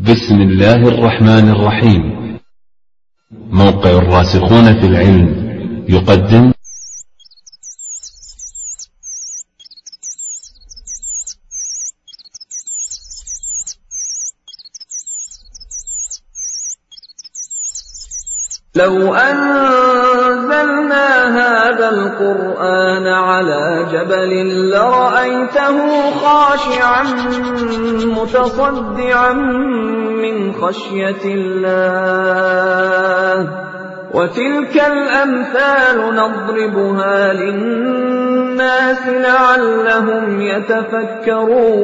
بسم الله الرحمن الرحيم موقع الراسخون في العلم يقدم لو أنزلنا جبل لرأيته خاشعا متصدعا من خشية الله. وتلك الأمثال نضربها للناس لعلهم يتفكرون.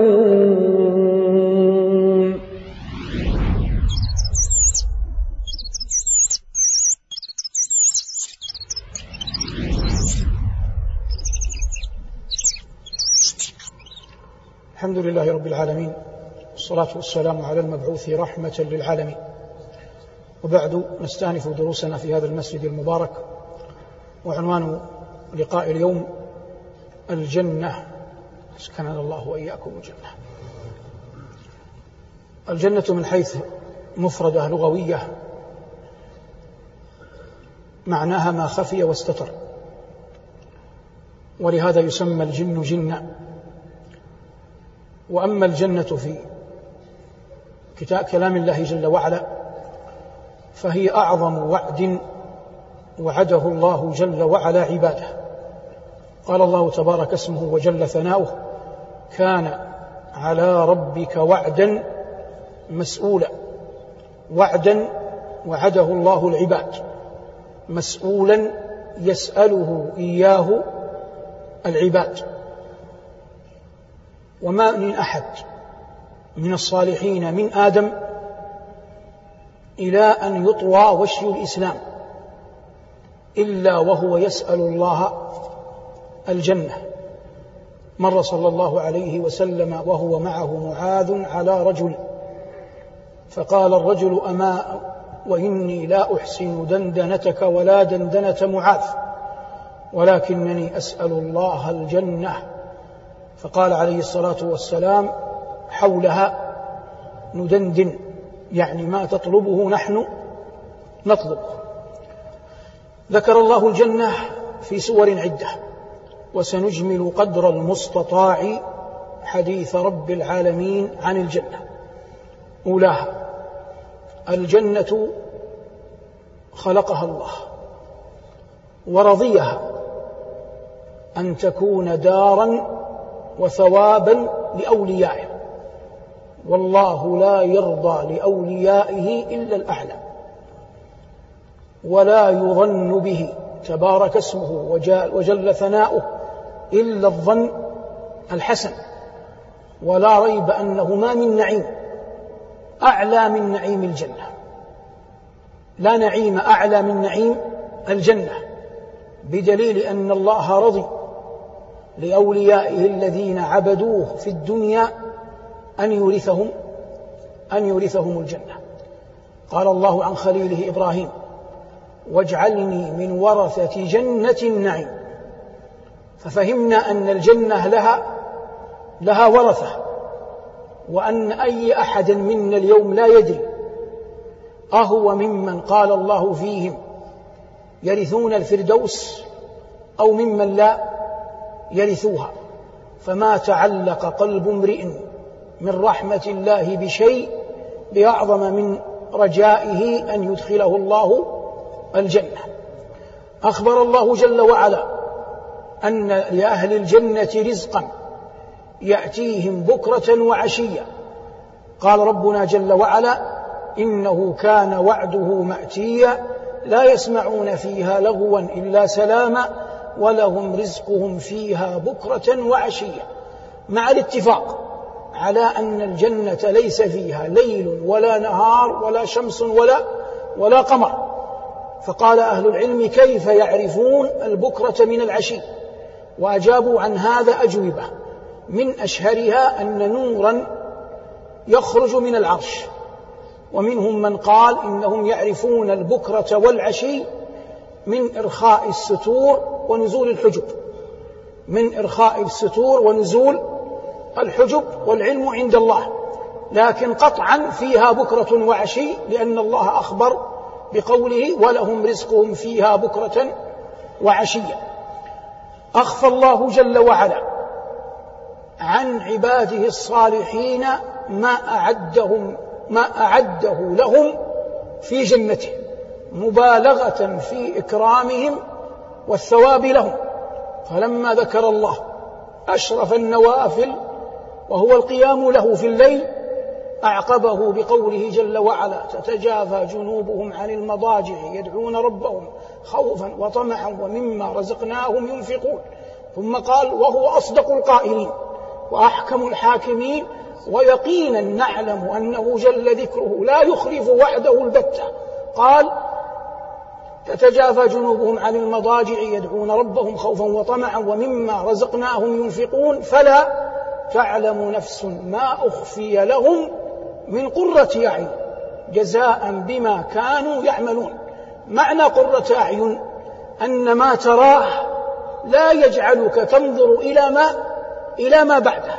الحمد لله رب العالمين والصلاة والسلام على المبعوث رحمة للعالمين. وبعد نستأنف دروسنا في هذا المسجد المبارك وعنوان لقاء اليوم الجنة. أسكننا الله وإياكم الجنة. الجنة من حيث مفردة لغوية معناها ما خفي واستتر. ولهذا يسمى الجن جنا وأما الجنة في كتاب كلام الله جل وعلا فهي أعظم وعد وعده الله جل وعلا عباده. قال الله تبارك اسمه وجل ثناؤه كان على ربك وعدا مسؤولا. وعدا وعده الله العباد. مسؤولا يسأله إياه العباد. وما من أحد من الصالحين من آدم إلى أن يطوى وشي الإسلام إلا وهو يسأل الله الجنة. مر صلى الله عليه وسلم وهو معه معاذ على رجل فقال الرجل أما وإني لا أحسن دندنتك ولا دندنة معاذ ولكنني أسأل الله الجنة. فقال عليه الصلاة والسلام حولها ندندن يعني ما تطلبه نحن نطلب. ذكر الله الجنة في سور عدة وسنجمل قدر المستطاع حديث رب العالمين عن الجنة. أولاها الجنة خلقها الله ورضيها أن تكون دارا وثوابا لأوليائه. والله لا يرضى لأوليائه إلا الأعلى. ولا يظن به تبارك اسمه وجل ثناؤه إلا الظن الحسن. ولا ريب أنه ما من نعيم أعلى من نعيم الجنة. لا نعيم أعلى من نعيم الجنة. بدليل أن الله رضي لأوليائه الذين عبدوه في الدنيا أن يورثهم أن يورثهم الجنة. قال الله عن خليله إبراهيم واجعلني من ورثة جنة النعيم. ففهمنا أن الجنة لها لها ورثة وأن أي أحد منا اليوم لا يدري أهو ممن قال الله فيهم يرثون الفردوس أو ممن لا يرثوها. فما تعلق قلب امرئ من رحمة الله بشيء بأعظم من رجائه أن يدخله الله الجنة. أخبر الله جل وعلا أن لأهل الجنة رزقا يأتيهم بكرة وعشيا قال ربنا جل وعلا إنه كان وعده مأتيا لا يسمعون فيها لغوا إلا سلاما ولهم رزقهم فيها بكرة وعشيا مع الاتفاق على أن الجنة ليس فيها ليل ولا نهار ولا شمس ولا ولا قمر. فقال أهل العلم كيف يعرفون البكرة من العشي؟ وأجابوا عن هذا أجوبة من أشهرها أن نورا يخرج من العرش ومنهم من قال إنهم يعرفون البكرة والعشي من إرخاء الستور ونزول الحجب. من إرخاء الستور ونزول الحجب والعلم عند الله. لكن قطعا فيها بكرة وعشي لأن الله أخبر بقوله ولهم رزقهم فيها بكرة وعشيا أخفى الله جل وعلا عن عباده الصالحين ما أعدهم ما أعده لهم في جنته. مبالغة في إكرامهم والثواب لهم. فلما ذكر الله أشرف النوافل وهو القيام له في الليل أعقبه بقوله جل وعلا تتجافى جنوبهم عن المضاجع يدعون ربهم خوفا وطمعا ومما رزقناهم ينفقون. ثم قال وهو أصدق القائلين وأحكم الحاكمين ويقينا نعلم أنه جل ذكره لا يخلف وعده البتة. قال تتجافى جنوبهم عن المضاجع يدعون ربهم خوفا وطمعا ومما رزقناهم ينفقون. فلا تعلم نفس ما أخفي لهم من قرة أعين جزاء بما كانوا يعملون. معنى قرة أعين أن ما تراه لا يجعلك تنظر إلى ما إلى ما بعده.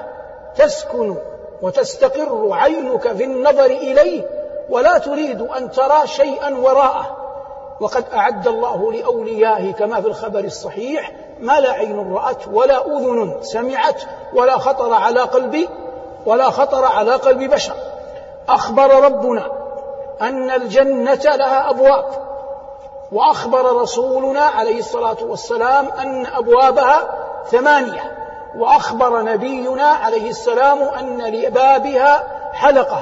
تسكن وتستقر عينك في النظر إليه ولا تريد أن ترى شيئا وراءه. وقد أعد الله لأوليائه كما في الخبر الصحيح ما لا عين رأت ولا أذن سمعت ولا خطر على قلب ولا خطر على قلب بشر. أخبر ربنا أن الجنة لها أبواب وأخبر رسولنا عليه الصلاة والسلام أن أبوابها ثمانية وأخبر نبينا عليه السلام أن لبابها حلقة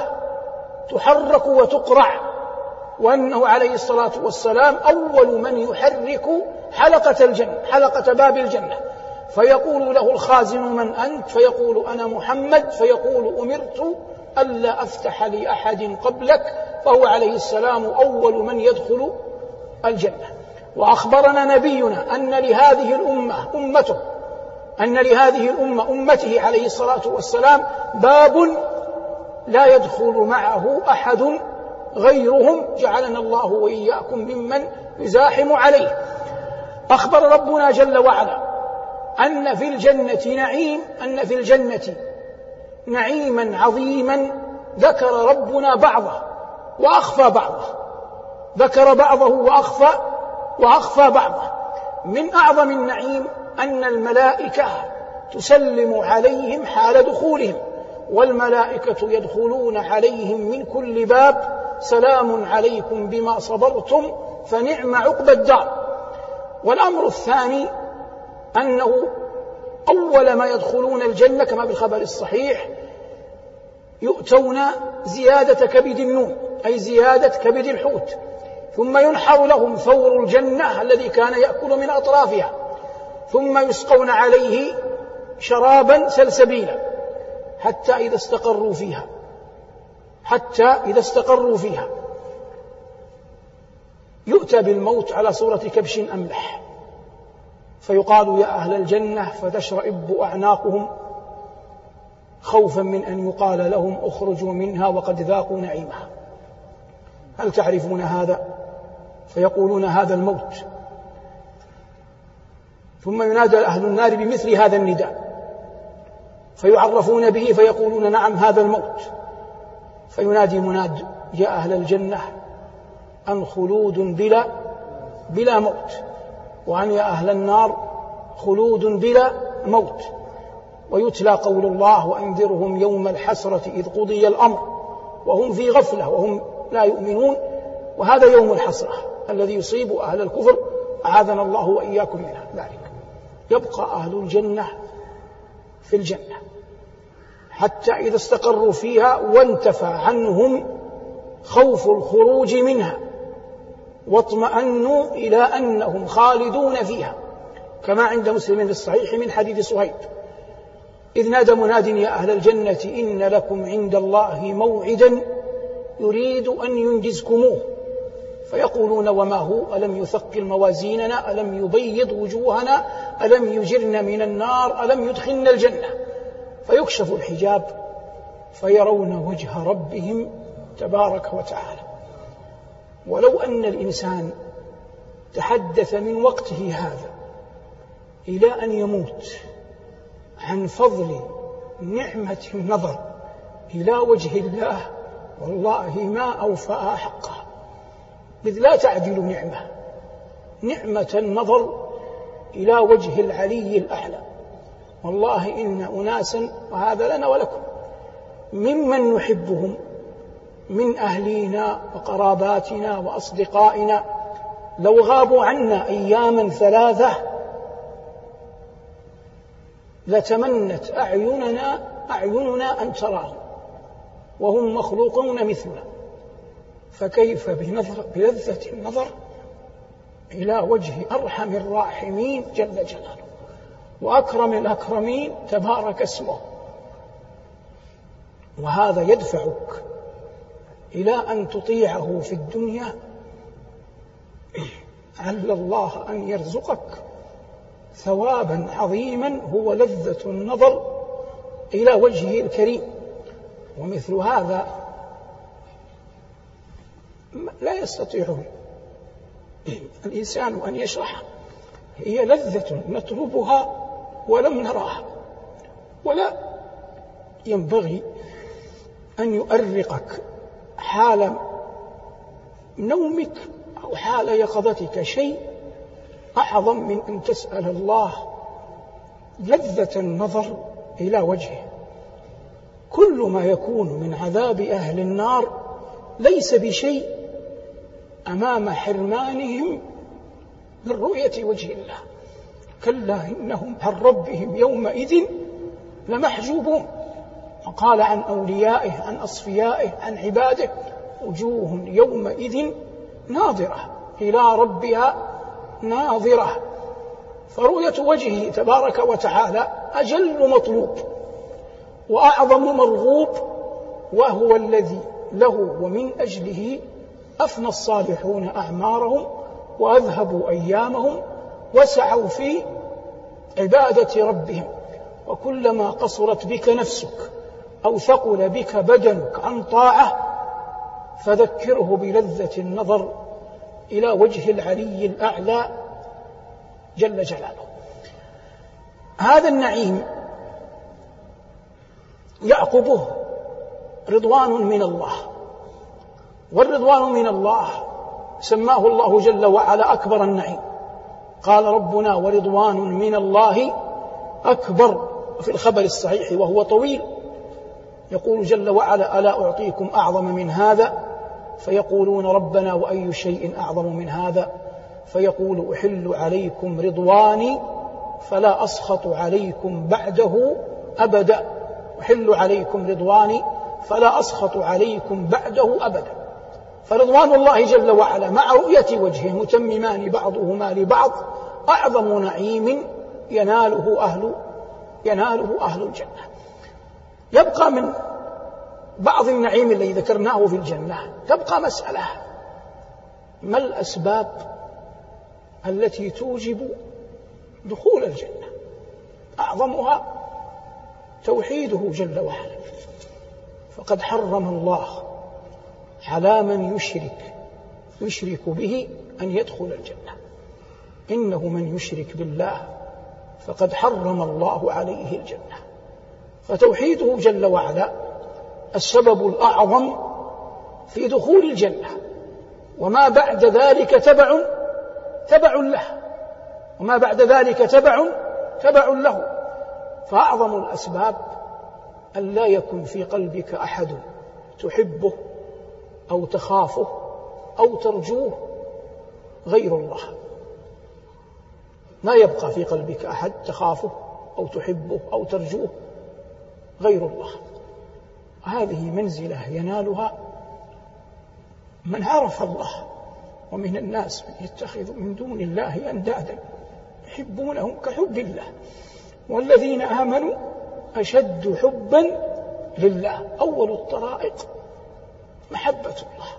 تحرك وتقرع. وأنه عليه الصلاة والسلام أول من يحرك حلقة الجنة حلقة باب الجنة. فيقول له الخازن من أنت؟ فيقول أنا محمد. فيقول أمرت ألا أفتح لأحد قبلك. فهو عليه السلام أول من يدخل الجنة. وأخبرنا نبينا أن لهذه الأمة أمته أن لهذه الأمة أمته عليه الصلاة والسلام باب لا يدخل معه أحد غيرهم جعلنا الله وإياكم ممن يزاحم عليه. أخبر ربنا جل وعلا أن في الجنة نعيم أن في الجنة نعيما عظيما. ذكر ربنا بعضه وأخفى بعضه. ذكر بعضه وأخفى وأخفى بعضه. من أعظم النعيم أن الملائكة تسلم عليهم حال دخولهم والملائكة يدخلون عليهم من كل باب سلام عليكم بما صبرتم فنعم عقبى الدار. والأمر الثاني أنه أول ما يدخلون الجنة كما بالخبر الصحيح يؤتون زيادة كبد النوم أي زيادة كبد الحوت. ثم ينحر لهم ثور الجنة الذي كان يأكل من أطرافها. ثم يسقون عليه شرابا سلسبيلا حتى إذا استقروا فيها. حتى إذا استقروا فيها. يؤتى بالموت على صورة كبش أملح. فيقال يا أهل الجنة فتشرئب أعناقهم. خوفا من أن يقال لهم اخرجوا منها وقد ذاقوا نعيمها. هل تعرفون هذا؟ فيقولون هذا الموت. ثم ينادى أهل النار بمثل هذا النداء. فيعرفون به فيقولون نعم هذا الموت. فينادي مناد يا أهل الجنة أن خلود بلا بلا موت؟ وأن يا أهل النار خلود بلا موت؟ ويتلى قول الله وأنذرهم يوم الحسرة إذ قضي الأمر وهم في غفلة وهم لا يؤمنون. وهذا يوم الحسرة الذي يصيب أهل الكفر أعاذنا الله وإياكم من ذلك. يبقى أهل الجنة في الجنة. حتى إذا استقروا فيها وانتفى عنهم خوف الخروج منها واطمأنوا إلى أنهم خالدون فيها. كما عند مسلم في الصحيح من حديث صهيب إذ نادى مناد يا أهل الجنة إن لكم عند الله موعدا يريد أن ينجزكموه. فيقولون وما هو؟ ألم يثقل موازيننا؟ ألم يبيض وجوهنا؟ ألم يجرن من النار؟ ألم يدخلنا الجنة؟ فيكشف الحجاب فيرون وجه ربهم تبارك وتعالى. ولو أن الإنسان تحدث من وقته هذا إلى أن يموت عن فضل نعمة النظر إلى وجه الله والله ما أوفاها حقها إذ لا تعدل نعمة نعمة النظر إلى وجه العلي الأعلى. والله إن أناسا وهذا لنا ولكم ممن نحبهم من أهلينا وقراباتنا وأصدقائنا لو غابوا عنا أياما ثلاثة لتمنت أعيننا أعيننا أن تراهم وهم مخلوقون مثلنا فكيف بنظر بلذة النظر إلى وجه أرحم الراحمين جل جلاله وأكرم الأكرمين تبارك اسمه. وهذا يدفعك إلى أن تطيعه في الدنيا. عل الله أن يرزقك ثوابا عظيما هو لذة النظر إلى وجهه الكريم. ومثل هذا لا يستطيع الإنسان أن يشرح هي لذة نطلبها ولم نراها ولا ينبغي أن يؤرقك حال نومك أو حال يقظتك شيء أعظم من أن تسأل الله لذة النظر إلى وجهه. كل ما يكون من عذاب أهل النار ليس بشيء أمام حرمانهم من رؤية وجه الله. كلا إنهم عن ربهم يومئذ لمحجوبون. وقال عن أوليائه عن أصفيائه عن عباده وجوه يومئذ ناظرة إلى ربها ناظرة. فرؤية وجهه تبارك وتعالى أجل مطلوب وأعظم مرغوب وهو الذي له ومن أجله أفنى الصالحون أعمارهم وأذهبوا أيامهم وسعوا في عبادة ربهم. وكلما قصرت بك نفسك أو ثقل بك بدنك عن طاعة فذكره بلذة النظر إلى وجه العلي الأعلى جل جلاله. هذا النعيم يعقبه رضوان من الله. والرضوان من الله سماه الله جل وعلا أكبر النعيم. قال ربنا ورضوان من الله أكبر في الخبر الصحيح وهو طويل. يقول جل وعلا ألا أعطيكم أعظم من هذا؟ فيقولون ربنا وأي شيء أعظم من هذا؟ فيقول أحل عليكم رضواني فلا أسخط عليكم بعده أبدا. أحل عليكم رضواني فلا أسخط عليكم بعده أبدا. فرضوان الله جل وعلا مع رؤية وجهه متممان بعضهما لبعض أعظم نعيم يناله أهل يناله أهل الجنة. يبقى من بعض النعيم الذي ذكرناه في الجنة تبقى مسألة ما الأسباب التي توجب دخول الجنة؟ أعظمها توحيده جل وعلا. فقد حرم الله على من يشرك يشرك به أن يدخل الجنة. إنه من يشرك بالله فقد حرم الله عليه الجنة. فتوحيده جل وعلا السبب الأعظم في دخول الجنة. وما بعد ذلك تبع تبع له. وما بعد ذلك تبع تبع له. فأعظم الأسباب أن لا يكن في قلبك أحد تحبه أو تخافه أو ترجوه غير الله. ما يبقى في قلبك أحد تخافه أو تحبه أو ترجوه غير الله. هذه منزلة ينالها من عرف الله ومن الناس من يتخذ من دون الله أندادا يحبونهم كحب الله. والذين آمنوا أشد حبا لله أول الطرائق. محبة الله.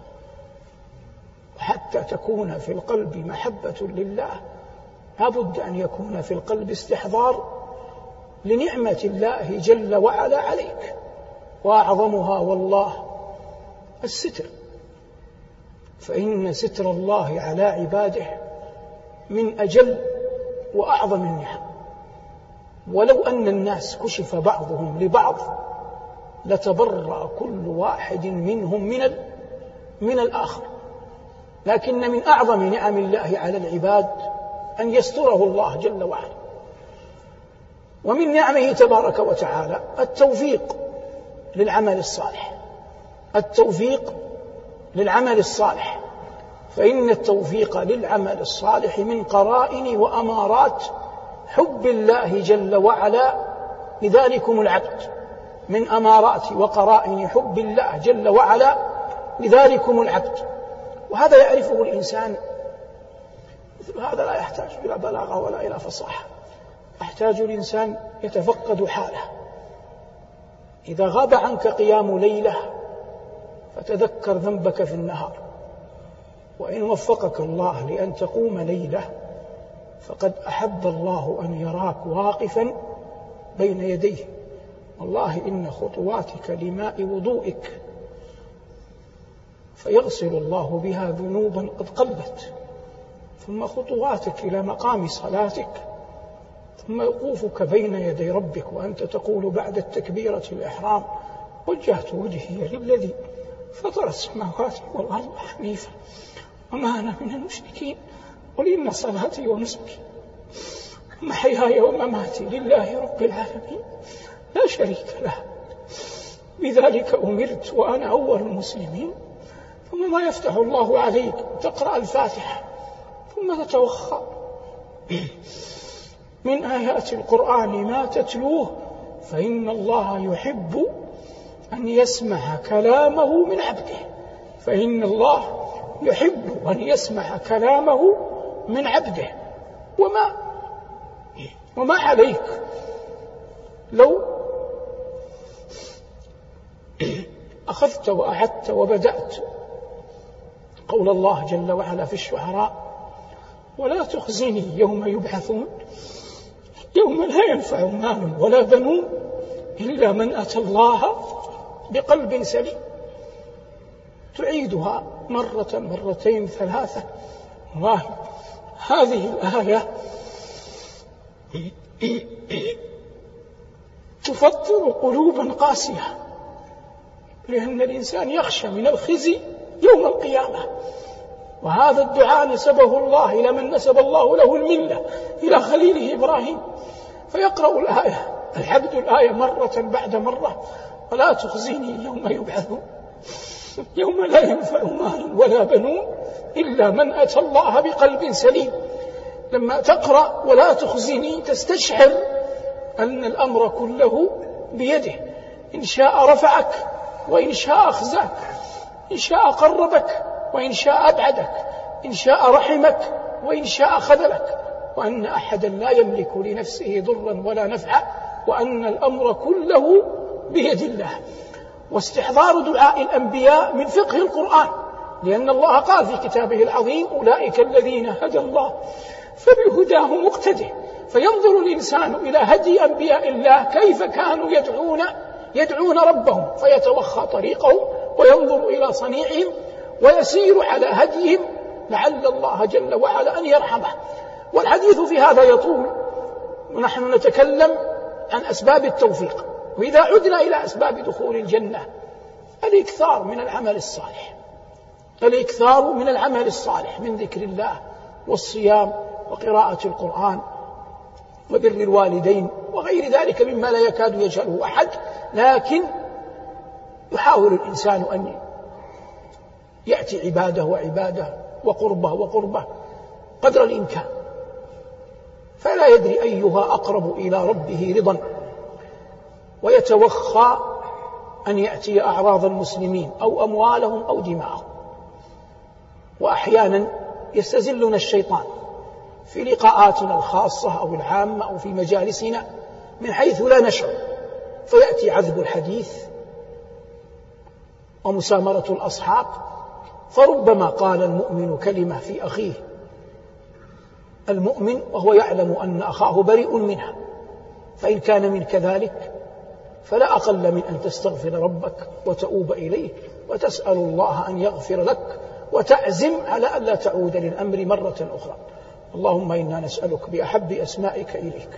وحتى تكون في القلب محبة لله لابد أن يكون في القلب استحضار لنعمة الله جل وعلا عليك. وأعظمها والله الستر. فإن ستر الله على عباده من أجل وأعظم النعم. ولو أن الناس كشف بعضهم لبعض لتبرأ كل واحد منهم من من الآخر. لكن من أعظم نعم الله على العباد أن يستره الله جل وعلا. ومن نعمه تبارك وتعالى التوفيق للعمل الصالح. التوفيق للعمل الصالح. فإن التوفيق للعمل الصالح من قرائن وأمارات حب الله جل وعلا لذلكم العبد. من أمارات وقرائن حب الله جل وعلا لذلكم العبد. وهذا يعرفه الإنسان. مثل هذا لا يحتاج إلى بلاغة ولا إلى فصاحة. يحتاج الإنسان يتفقد حاله. إذا غاب عنك قيام ليلة فتذكر ذنبك في النهار. وإن وفقك الله لأن تقوم ليلة فقد أحب الله أن يراك واقفا بين يديه. والله إن خطواتك لماء وضوئك فيغسل الله بها ذنوبا قد قلت ثم خطواتك إلى مقام صلاتك. ثم وقوفك بين يدي ربك وأنت تقول بعد التكبيرة الإحرام وجهت وجهي للذي فطر السماوات والأرض حنيفا. وما أنا من المشركين. قل إن صلاتي ونسكي. ومحياي ومماتي لله رب العالمين. لا شريك له. بذلك أمرت وأنا أول المسلمين. ثم ما يفتح الله عليك تقرأ الفاتحة. ثم تتوخى. من آيات القرآن ما تتلوه. فإن الله يحب أن يسمع كلامه من عبده. فإن الله يحب أن يسمع كلامه من عبده. وما وما عليك لو أخذت وأعدت وبدأت قول الله جل وعلا في الشعراء ولا تخزني يوم يبعثون يوم لا ينفع مال ولا بنون إلا من أتى الله بقلب سليم. تعيدها مرة مرتين ثلاثة. والله هذه الآية تفطر قلوبا قاسية. لأن الإنسان يخشى من الخزي يوم القيامة. وهذا الدعاء نسبه الله إلى من نسب الله له الملة إلى خليله إبراهيم. فيقرأ الآية العبد الآية مرة بعد مرة ولا تخزيني يوم يبعثون يوم لا ينفع مال ولا بنون إلا من أتى الله بقلب سليم. لما تقرأ ولا تخزني تستشعر أن الأمر كله بيده إن شاء رفعك وإن شاء أخزاك إن شاء قربك وإن شاء أبعدك إن شاء رحمك وإن شاء خذلك. وأن أحدا لا يملك لنفسه ضرا ولا نفعا وأن الأمر كله بيد الله. واستحضار دعاء الأنبياء من فقه القرآن لأن الله قال في كتابه العظيم أولئك الذين هدى الله فبهداه مقتده. فينظر الإنسان إلى هدي أنبياء الله كيف كانوا يدعون يدعون ربهم فيتوخى طريقهم وينظر إلى صنيعهم ويسير على هديهم لعل الله جل وعلا أن يرحمه. والحديث في هذا يطول. ونحن نتكلم عن أسباب التوفيق. وإذا عدنا إلى أسباب دخول الجنة الإكثار من العمل الصالح. الإكثار من العمل الصالح من ذكر الله والصيام وقراءة القرآن وبر الوالدين وغير ذلك مما لا يكاد يجهله أحد. لكن يحاول الإنسان أن يأتي عبادة وعبادة وقربة وقربة قدر الإمكان. فلا يدري أيها أقرب إلى ربه رضا. ويتوخى أن يأتي أعراض المسلمين أو أموالهم أو دماءهم. وأحيانا يستزلنا الشيطان في لقاءاتنا الخاصة أو العامة أو في مجالسنا من حيث لا نشعر. فيأتي عذب الحديث ومسامرة الأصحاب. فربما قال المؤمن كلمة في أخيه المؤمن وهو يعلم أن أخاه بريء منها فإن كان من كذلك فلا أقل من أن تستغفر ربك وتؤوب إليه وتسأل الله أن يغفر لك وتعزم على ألا تعود للأمر مرة أخرى. اللهم إنا نسألك بأحب أسمائك إليك.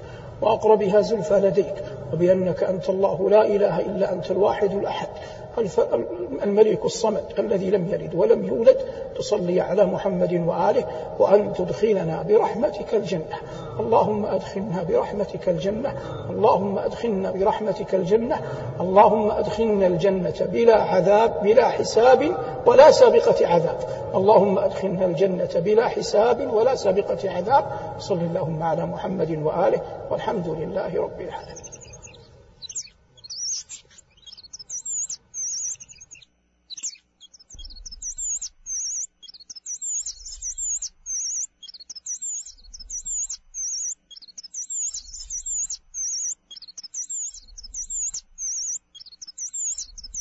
وأقربها زلفى لديك وبأنك أنت الله لا إله إلا أنت الواحد الأحد. الملك الصمد الذي لم يلد ولم يولد تصلي على محمد وآله وأن تدخلنا برحمتك الجنة. اللهم أدخلنا برحمتك الجنة. اللهم أدخلنا برحمتك الجنة. اللهم أدخلنا الجنة بلا عذاب بلا حساب ولا سابقة عذاب. اللهم أدخلنا الجنة بلا حساب ولا سابقة عذاب. صل اللهم على محمد وآله والحمد لله رب العالمين.